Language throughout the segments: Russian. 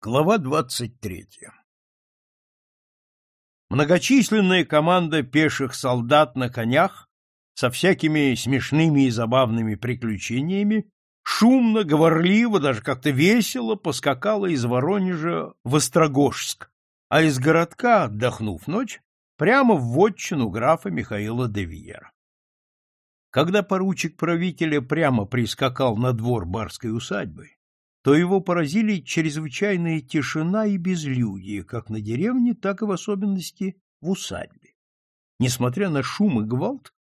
Глава двадцать третья Многочисленная команда пеших солдат на конях со всякими смешными и забавными приключениями шумно, говорливо, даже как-то весело поскакала из Воронежа в Острогожск, а из городка, отдохнув ночь, прямо в вотчину графа Михаила де Виера. Когда поручик правителя прямо прискакал на двор барской усадьбы, то его поразили чрезвычайная тишина и безлюдие, как на деревне, так и в особенности в усадьбе. Несмотря на шум и гвалт,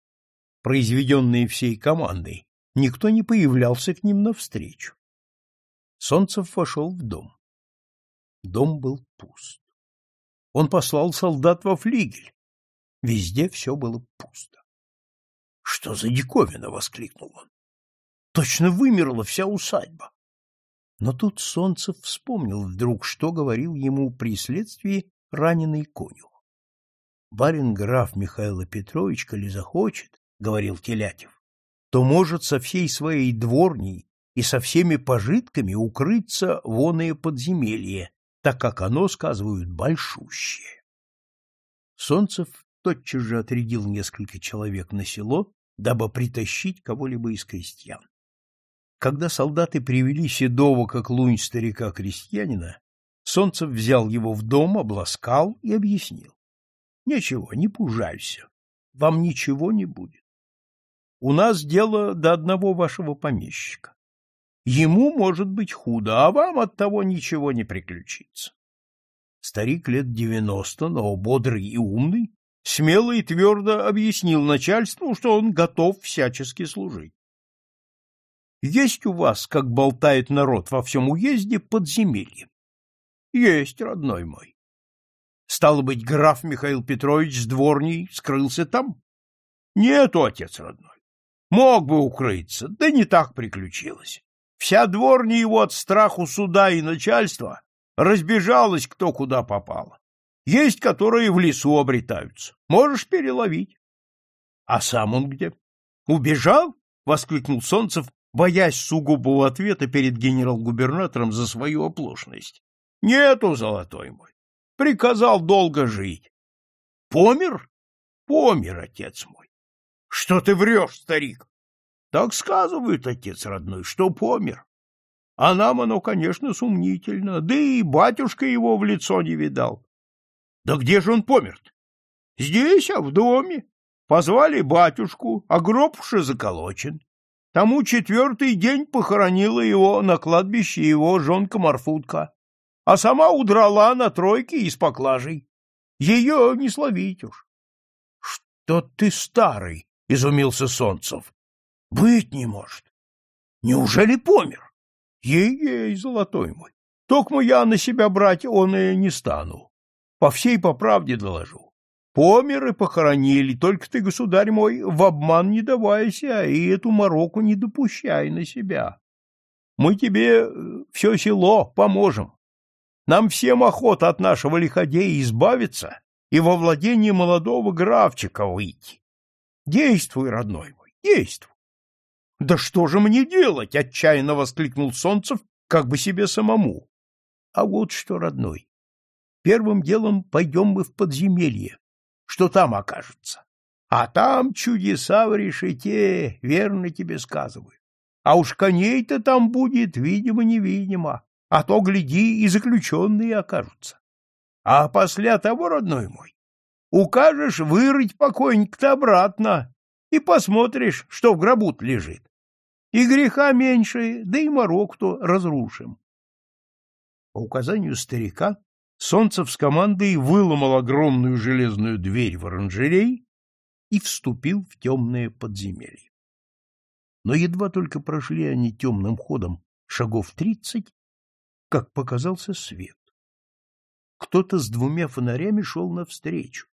произведенные всей командой, никто не появлялся к ним навстречу. Солнцев вошел в дом. Дом был пуст. Он послал солдат во флигель. Везде все было пусто. — Что за диковина? — воскликнул он. — Точно вымерла вся усадьба. Но тут Солнцев вспомнил вдруг, что говорил ему при следствии раненый конюх. Барин граф Михаил Петрович, коли захочет, — говорил Телятев, — то может со всей своей дворней и со всеми пожитками укрыться в оное подземелье, так как оно, сказывают, большущее. Солнцев тотчас же отрядил несколько человек на село, дабы притащить кого-либо из крестьян. Когда солдаты привели седого, как лунь старика-крестьянина, Солнцев взял его в дом, обласкал и объяснил. — Ничего, не пужайся, вам ничего не будет. У нас дело до одного вашего помещика. Ему может быть худо, а вам от того ничего не приключится. Старик лет девяносто, но бодрый и умный, смело и твердо объяснил начальству, что он готов всячески служить. Есть у вас, как болтает народ во всем уезде, подземелье? Есть, родной мой. Стало быть, граф Михаил Петрович с дворней скрылся там? Нету, отец родной. Мог бы укрыться, да не так приключилось. Вся дворня его от страху суда и начальства разбежалась кто куда попало. Есть, которые в лесу обретаются. Можешь переловить. А сам он где? Убежал? — воскликнул Солнцев, боясь сугубого ответа перед генерал-губернатором за свою оплошность. — Нету, золотой мой. Приказал долго жить. — Помер? — Помер, отец мой. — Что ты врешь, старик? — Так сказывают, отец родной, что помер. А нам оно, конечно, сумнительно, да и батюшка его в лицо не видал. — Да где же он помер -то? — Здесь, а в доме. Позвали батюшку, а гроб уже заколочен. Тому четвертый день похоронила его на кладбище его жонка Марфутка, а сама удрала на тройке из поклажей. Ее не словить уж. — Что ты старый? — изумился Солнцев. — Быть не может. Неужели помер? Ей-ей, золотой мой. Токмо я на себя брать он и не стану. По всей по правде доложу. Помер и похоронили, только ты, государь мой, в обман не давайся и эту мороку не допущай на себя. Мы тебе э, все село поможем. Нам всем охота от нашего лиходея избавиться и во владение молодого графчика выйти. Действуй, родной мой, действуй. — Да что же мне делать? — отчаянно воскликнул Солнцев, как бы себе самому. — А вот что, родной, первым делом пойдем мы в подземелье, что там окажется. А там чудеса в решете, верно тебе сказываю. А уж коней-то там будет, видимо-невидимо, а то, гляди, и заключенные окажутся. А после того, родной мой, укажешь вырыть покойник-то обратно и посмотришь, что в гробу лежит. И греха меньше, да и морок-то разрушим. По указанию старика Солнцев с командой выломал огромную железную дверь в оранжерей и вступил в темное подземелье. Но едва только прошли они темным ходом шагов тридцать, как показался свет. Кто-то с двумя фонарями шел навстречу,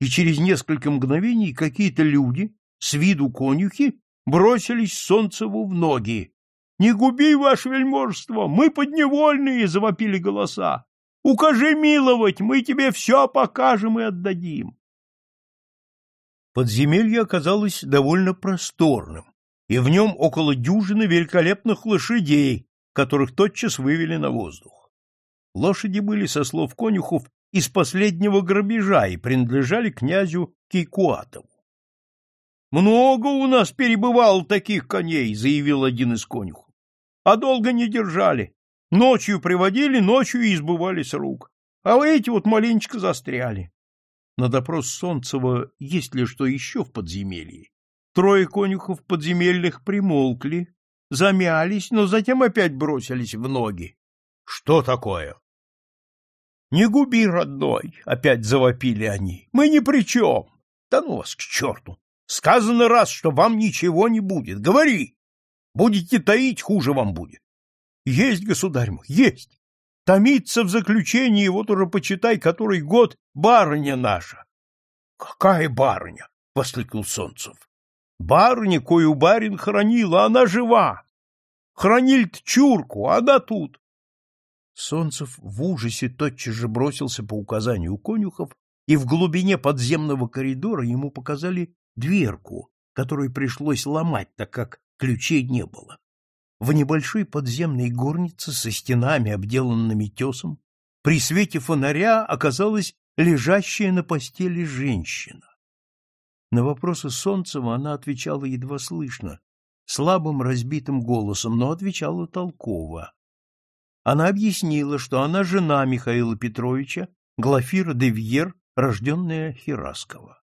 и через несколько мгновений какие-то люди, с виду конюхи, бросились Солнцеву в ноги. — Не губи, ваше вельможество, мы подневольные! — завопили голоса. Укажи миловать, мы тебе все покажем и отдадим. Подземелье оказалось довольно просторным, и в нем около дюжины великолепных лошадей, которых тотчас вывели на воздух. Лошади были, со слов конюхов, из последнего грабежа и принадлежали князю Кейкуатову. «Много у нас перебывало таких коней», — заявил один из конюхов. «А долго не держали. Ночью приводили, ночью и избывали с рук. А эти вот маленечко застряли». На допрос Солнцева, есть ли что еще в подземелье, трое конюхов подземельных примолкли, замялись, но затем опять бросились в ноги. — Что такое? — Не губи, родной! — опять завопили они. — Мы ни при чем! Да ну вас к черту! Сказано раз, что вам ничего не будет. Говори! Будете таить, хуже вам будет. Есть, государь мой, есть. Томится в заключении, вот уже почитай, который год барыня наша. — Какая барыня? — воскликнул Солнцев. — Барыня, кою барин хранил, а она жива. Храниль-то чурку, а она тут. Солнцев в ужасе тотчас же бросился по указанию конюхов, и в глубине подземного коридора ему показали дверку, которую пришлось ломать, так как ключей не было. В небольшой подземной горнице со стенами, обделанными тесом, при свете фонаря оказалась лежащая на постели женщина. На вопросы Солнцева она отвечала едва слышно, слабым разбитым голосом, но отвечала толково. Она объяснила, что она жена Михаила Петровича, Глафира де Вьер, рожденная Хераскова.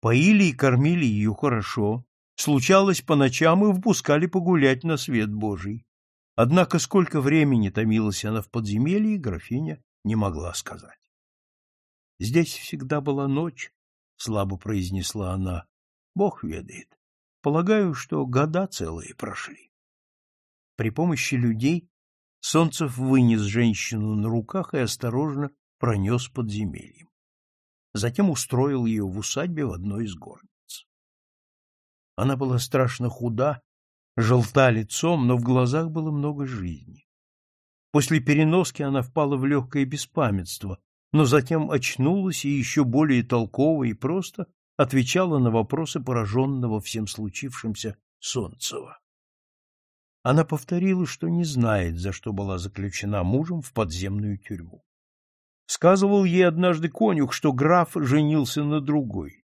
Поили и кормили ее хорошо, случалось по ночам и впускали погулять на свет Божий. Однако сколько времени томилась она в подземелье, графиня не могла сказать. Здесь всегда была ночь, слабо произнесла она. Бог ведает. Полагаю, что года целые прошли. При помощи людей Солнцев вынес женщину на руках и осторожно пронес подземельем. Затем устроил ее в усадьбе в одной из горниц. Она была страшно худа, желта лицом, но в глазах было много жизни. После переноски она впала в легкое беспамятство, но затем очнулась и еще более толково и просто отвечала на вопросы пораженного всем случившимся Солнцева. Она повторила, что не знает, за что была заключена мужем в подземную тюрьму. Сказывал ей однажды конюх, что граф женился на другой.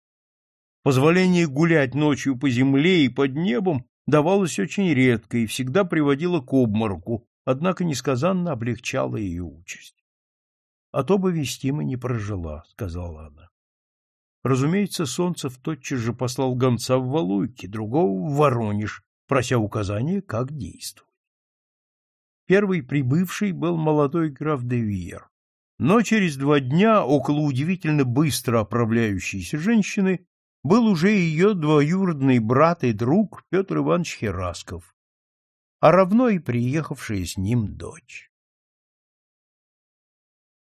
Позволение гулять ночью по земле и под небом давалось очень редко и всегда приводило к обмороку, однако несказанно облегчало ее участь. — А то бы Вестима не прожила, — сказала она. Разумеется, Солнцев тотчас же послал гонца в Валуйки, другого в Воронеж, прося указания, как действовать. Первый прибывший был молодой граф де Виер. Но через два дня около удивительно быстро оправляющейся женщины был уже ее двоюродный брат и друг Петр Иванович Херасков, а равно и приехавшая с ним дочь.